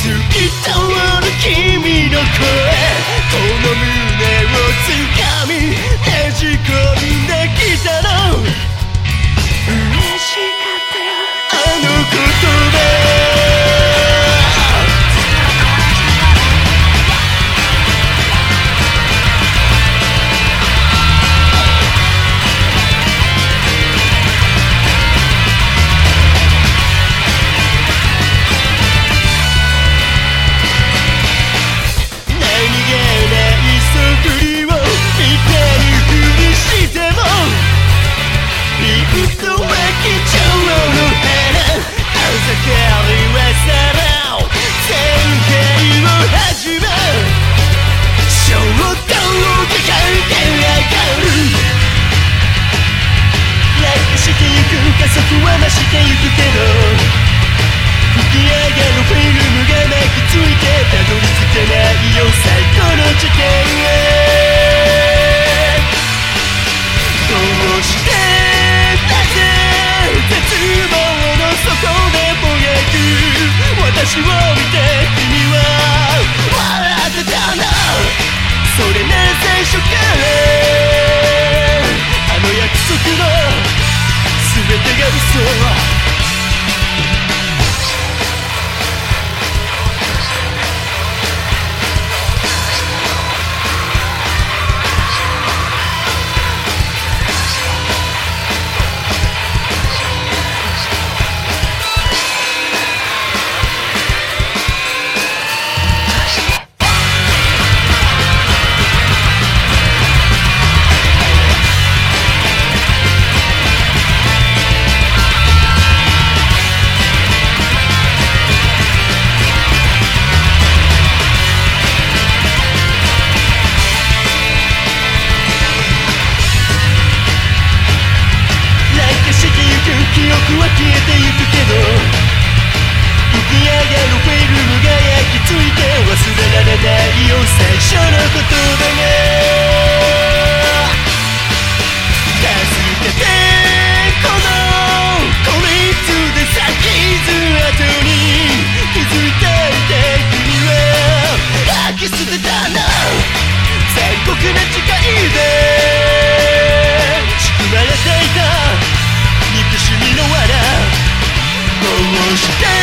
透き通る君の声この胸を掴むてくけど吹き上がるフィルムが巻きついてたどり着けないよ最高の事件へ。どうしてなぜ？絶望の底でもやく私を見て。sure was.